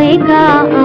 आएगा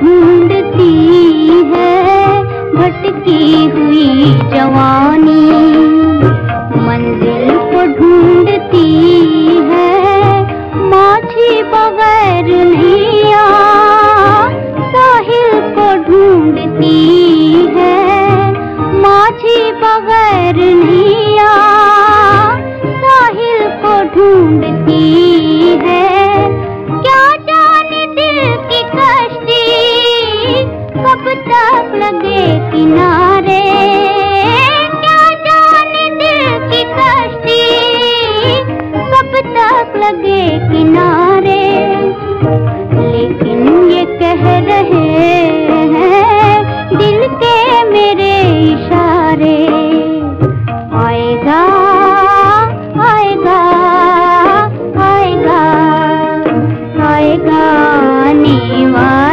ढूंढती है भटकी हुई जवानी। किनारे क्या जाने दिल की कश्ती, कब तक लगे किनारे। लेकिन ये कह रहे हैं, दिल के मेरे इशारे, आएगा आएगा आएगा आएगा नीवा